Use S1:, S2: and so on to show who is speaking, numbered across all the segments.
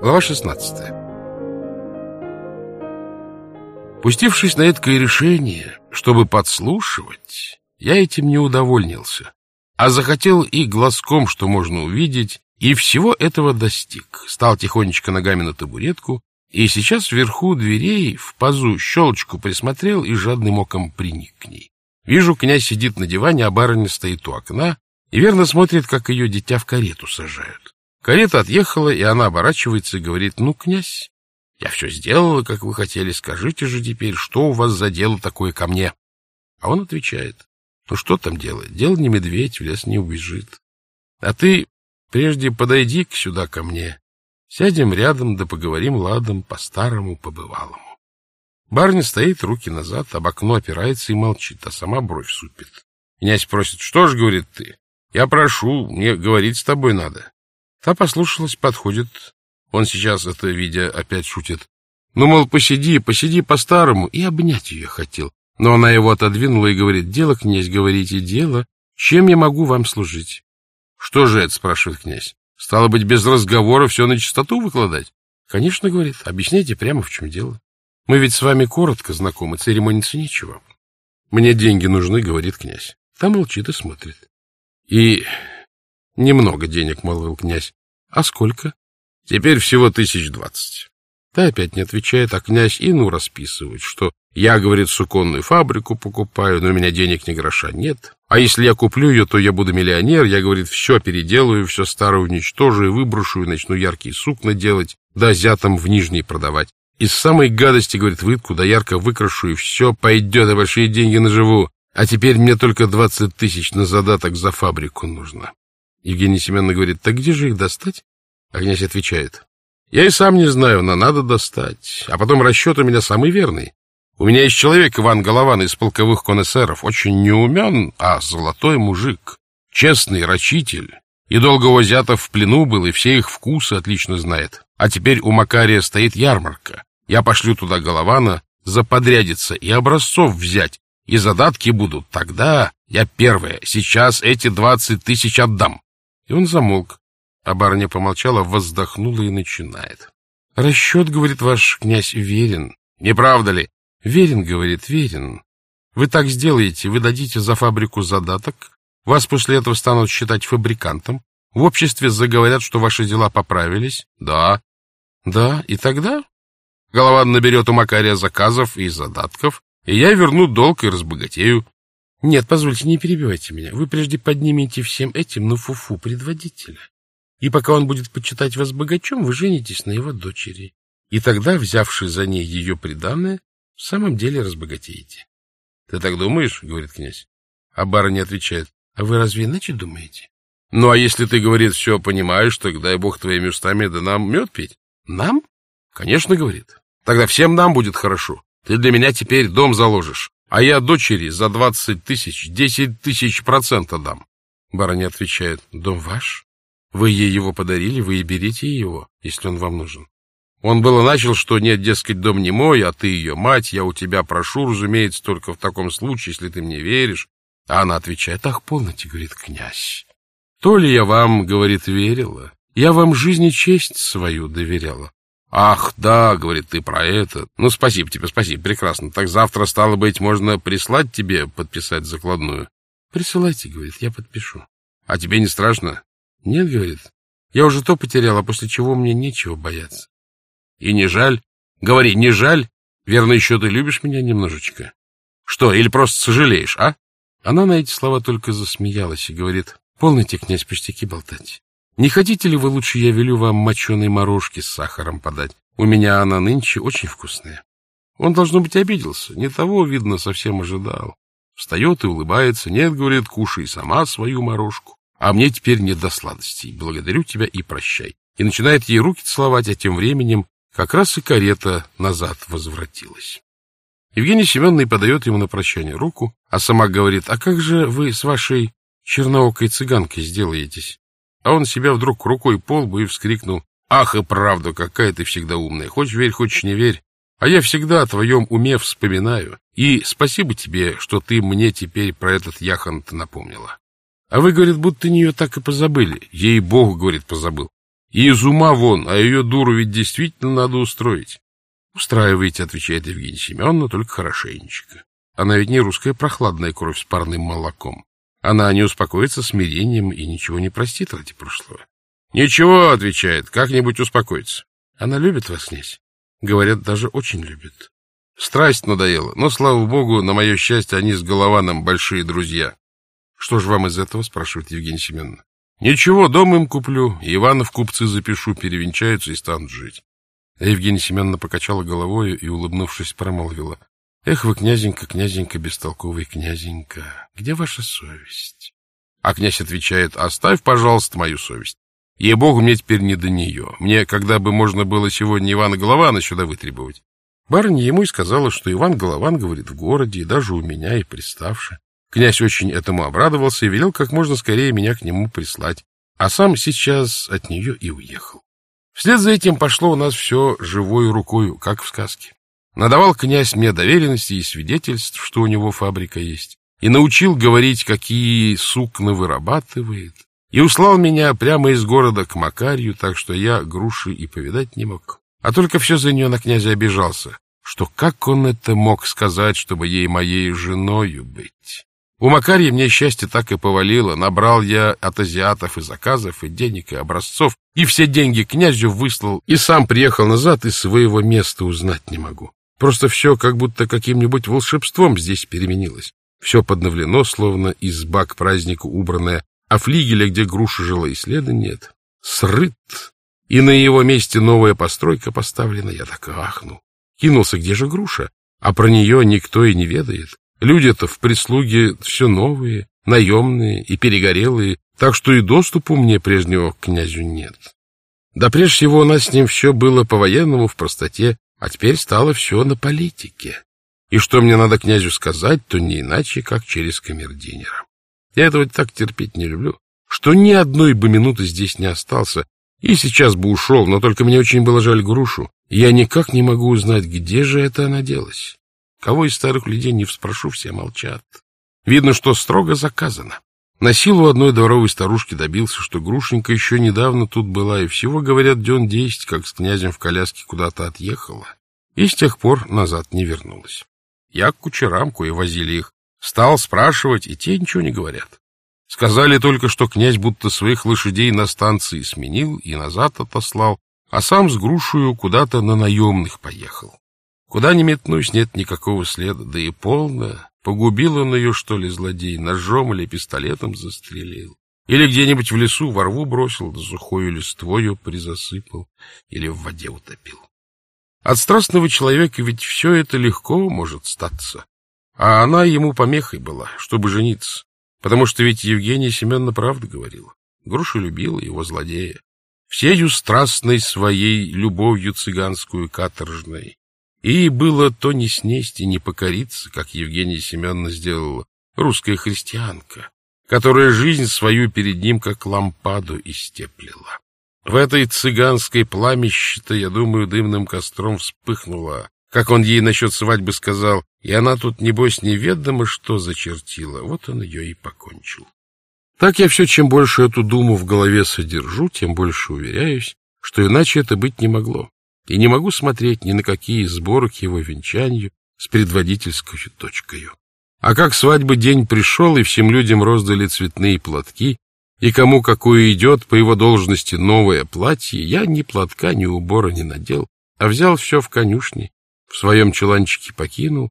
S1: Глава 16 Пустившись на это решение, чтобы подслушивать, я этим не удовольнился, а захотел и глазком, что можно увидеть, и всего этого достиг. Стал тихонечко ногами на табуретку, и сейчас вверху дверей в пазу щелочку присмотрел и жадным оком приник к ней. Вижу, князь сидит на диване, а барыня стоит у окна и верно смотрит, как ее дитя в карету сажают. Карета отъехала, и она оборачивается и говорит, «Ну, князь, я все сделала, как вы хотели, скажите же теперь, что у вас за дело такое ко мне?» А он отвечает, «Ну, что там делать? Дело не медведь, в лес не убежит. А ты прежде подойди к сюда ко мне, сядем рядом, да поговорим ладом по-старому, по-бывалому». Барыня стоит, руки назад, об окно опирается и молчит, а сама бровь супит. Князь просит, «Что ж, — говорит ты, — я прошу, мне говорить с тобой надо». Та послушалась, подходит. Он сейчас это видя опять шутит. Ну, мол, посиди, посиди по-старому. И обнять ее хотел. Но она его отодвинула и говорит, дело, князь, говорите, дело. Чем я могу вам служить? Что же это, спрашивает князь. Стало быть, без разговора все на чистоту выкладать? Конечно, говорит, объясняйте прямо, в чем дело. Мы ведь с вами коротко знакомы, церемониться нечего. Мне деньги нужны, говорит князь. Та молчит и смотрит. И Немного денег, молвил князь. А сколько? Теперь всего тысяч двадцать. Та опять не отвечает, а князь и ну расписывает, что я, говорит, суконную фабрику покупаю, но у меня денег ни гроша нет. А если я куплю ее, то я буду миллионер. Я, говорит, все переделаю, все старое уничтожу и выброшу, и начну яркие сукна делать, да зятам в нижней продавать. Из самой гадости, говорит, выдку, да ярко выкрашу, и все пойдет, и большие деньги наживу. А теперь мне только двадцать тысяч на задаток за фабрику нужно. Евгения Семеновна говорит, так где же их достать? А князь отвечает, я и сам не знаю, но надо достать. А потом расчет у меня самый верный. У меня есть человек, Иван Голован, из полковых конессеров, очень неумен, а золотой мужик, честный рачитель. И долго у азиатов в плену был, и все их вкусы отлично знает. А теперь у Макария стоит ярмарка. Я пошлю туда Голована заподрядиться и образцов взять, и задатки будут. Тогда я первая, сейчас эти двадцать тысяч отдам. И он замолк, а барыня помолчала, воздохнула и начинает. — Расчет, — говорит ваш князь, — верен. — Не правда ли? — Верен, — говорит, — верен. Вы так сделаете, вы дадите за фабрику задаток, вас после этого станут считать фабрикантом, в обществе заговорят, что ваши дела поправились. Да. Да, и тогда Голован наберет у Макария заказов и задатков, и я верну долг и разбогатею. Нет, позвольте, не перебивайте меня. Вы прежде поднимете всем этим на фуфу предводителя. И пока он будет почитать вас богачом, вы женитесь на его дочери. И тогда, взявши за ней ее приданное, в самом деле разбогатеете. — Ты так думаешь? — говорит князь. А барыня отвечает. — А вы разве иначе думаете? — Ну, а если ты, говорит, все понимаешь, то дай бог твоими устами да нам мед пить. — Нам? — Конечно, говорит. Тогда всем нам будет хорошо. Ты для меня теперь дом заложишь. А я дочери за двадцать тысяч, десять тысяч процента дам. Барыня отвечает, дом ваш? Вы ей его подарили, вы и берите его, если он вам нужен. Он было начал, что нет, дескать, дом не мой, а ты ее мать, я у тебя прошу, разумеется, только в таком случае, если ты мне веришь. А она отвечает, ах, полноте, говорит князь. То ли я вам, говорит, верила, я вам жизнь и честь свою доверяла. «Ах, да, — говорит, — ты про это. Ну, спасибо тебе, спасибо, прекрасно. Так завтра, стало быть, можно прислать тебе подписать закладную?» «Присылайте, — говорит, — я подпишу». «А тебе не страшно?» «Нет, — говорит, — я уже то потерял, а после чего мне нечего бояться». «И не жаль? Говори, не жаль? Верно, еще ты любишь меня немножечко? Что, или просто сожалеешь, а?» Она на эти слова только засмеялась и говорит, «Полноте, князь, пустяки болтать. Не хотите ли вы лучше я велю вам моченой морожки с сахаром подать? У меня она нынче очень вкусная. Он, должно быть, обиделся. Не того, видно, совсем ожидал. Встает и улыбается. Нет, говорит, кушай сама свою морожку. А мне теперь нет до сладостей. Благодарю тебя и прощай. И начинает ей руки целовать, а тем временем как раз и карета назад возвратилась. Евгений Семеновна подает ему на прощание руку, а сама говорит, а как же вы с вашей черноокой цыганкой сделаетесь? А он себя вдруг рукой по лбу и вскрикнул. «Ах, и правда, какая ты всегда умная! Хочешь верь, хочешь не верь. А я всегда о твоем уме вспоминаю. И спасибо тебе, что ты мне теперь про этот яхонт напомнила. А вы, говорит, будто нее так и позабыли. Ей-богу, говорит, позабыл. И из ума вон, а ее дуру ведь действительно надо устроить. Устраиваете, отвечает Евгения Семеновна, только хорошенечко. Она ведь не русская прохладная кровь с парным молоком. Она не успокоится смирением и ничего не простит ради прошлого. Ничего, отвечает, как-нибудь успокоится. Она любит вас, князь. Говорят, даже очень любит. Страсть надоела, но, слава богу, на мое счастье, они с Голованом большие друзья. Что же вам из этого, спрашивает Евгения Семеновна. Ничего, дом им куплю, Ивана в купцы запишу, перевенчаются и станут жить. Евгения Семеновна покачала головой и, улыбнувшись, промолвила. Эх вы, князенька, князенька, бестолковый князенька, где ваша совесть? А князь отвечает, оставь, пожалуйста, мою совесть. Ей-богу, мне теперь не до нее. Мне, когда бы можно было сегодня Ивана Голована сюда вытребовать. Барыня ему и сказала, что Иван Голован говорит в городе, и даже у меня, и приставши. Князь очень этому обрадовался и велел как можно скорее меня к нему прислать, а сам сейчас от нее и уехал. Вслед за этим пошло у нас все живой рукою, как в сказке. Надавал князь мне доверенности и свидетельств, что у него фабрика есть, и научил говорить, какие сукна вырабатывает, и услал меня прямо из города к Макарью, так что я груши и повидать не мог. А только все за нее на князя обижался, что как он это мог сказать, чтобы ей моей женою быть? У Макарья мне счастье так и повалило. Набрал я от азиатов и заказов, и денег, и образцов, и все деньги князю выслал, и сам приехал назад, и своего места узнать не могу. Просто все как будто каким-нибудь волшебством здесь переменилось. Все подновлено, словно изба к празднику убранная, а флигеля, где груша жила, и следа нет. Срыт, и на его месте новая постройка поставлена. Я так ахнул. Кинулся, где же груша? А про нее никто и не ведает. Люди-то в прислуге все новые, наемные и перегорелые, так что и доступу мне прежнего к князю нет. Да прежде всего у нас с ним все было по-военному, в простоте, а теперь стало все на политике. И что мне надо князю сказать, то не иначе, как через камердинера. Я этого так терпеть не люблю, что ни одной бы минуты здесь не остался, и сейчас бы ушел, но только мне очень было жаль грушу, я никак не могу узнать, где же это она делась. Кого из старых людей не вспрошу, все молчат. Видно, что строго заказано. На силу одной дворовой старушки добился, что Грушенька еще недавно тут была, и всего, говорят, дён десять, как с князем в коляске куда-то отъехала, и с тех пор назад не вернулась. Я к кучерам, кое возили их, стал спрашивать, и те ничего не говорят. Сказали только, что князь будто своих лошадей на станции сменил и назад отослал, а сам с грушею куда-то на наемных поехал. Куда ни метнусь, нет никакого следа, да и полно, Погубил он ее, что ли, злодей, ножом или пистолетом застрелил? Или где-нибудь в лесу во рву бросил, да сухою листвою призасыпал, или в воде утопил? От страстного человека ведь все это легко может статься. А она ему помехой была, чтобы жениться. Потому что ведь Евгения Семеновна правду говорила. Груша любила его злодея. Всею страстной своей любовью цыганскую каторжной и было то не снесть и не покориться, как Евгения Семеновна сделала, русская христианка, которая жизнь свою перед ним как лампаду истеплила. В этой цыганской пламище-то, я думаю, дымным костром вспыхнула, как он ей насчет свадьбы сказал, и она тут, небось, неведомо что зачертила, вот он ее и покончил. Так я все, чем больше эту думу в голове содержу, тем больше уверяюсь, что иначе это быть не могло и не могу смотреть ни на какие сборы к его венчанию с предводительской точкою. А как свадьбы день пришел, и всем людям роздали цветные платки, и кому какое идет по его должности новое платье, я ни платка, ни убора не надел, а взял все в конюшне, в своем чуланчике покинул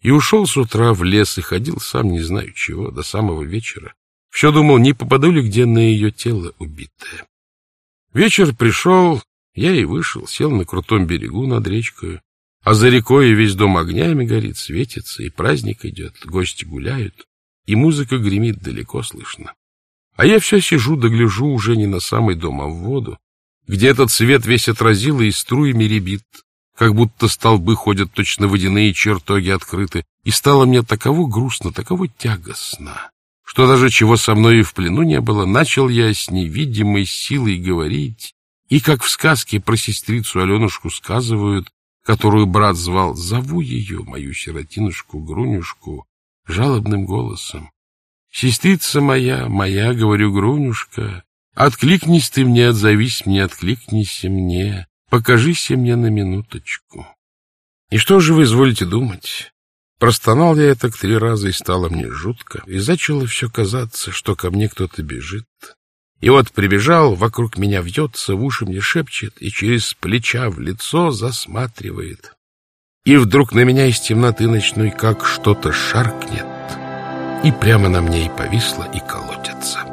S1: и ушел с утра в лес и ходил сам не знаю чего до самого вечера. Все думал, не попаду ли где на ее тело убитое. Вечер пришел, я и вышел, сел на крутом берегу над речкой, а за рекой весь дом огнями горит, светится, и праздник идет, гости гуляют, и музыка гремит далеко слышно. А я все сижу да гляжу уже не на самый дом, а в воду, где этот свет весь отразил и струями ребит, как будто столбы ходят точно водяные чертоги открыты, и стало мне таково грустно, таково тягостно, что даже чего со мной и в плену не было, начал я с невидимой силой говорить, и, как в сказке про сестрицу Аленушку сказывают, которую брат звал, зову ее, мою сиротинушку, Грунюшку, жалобным голосом. Сестрица моя, моя, говорю, Грунюшка, Откликнись ты мне, отзовись мне, откликнись мне, покажись мне на минуточку. И что же вы изволите думать? Простонал я это три раза, и стало мне жутко, и зачало все казаться, что ко мне кто-то бежит. И вот прибежал, вокруг меня вьется, в уши мне шепчет и через плеча в лицо засматривает. И вдруг на меня из темноты ночной как что-то шаркнет, и прямо на мне и повисло, и колоть.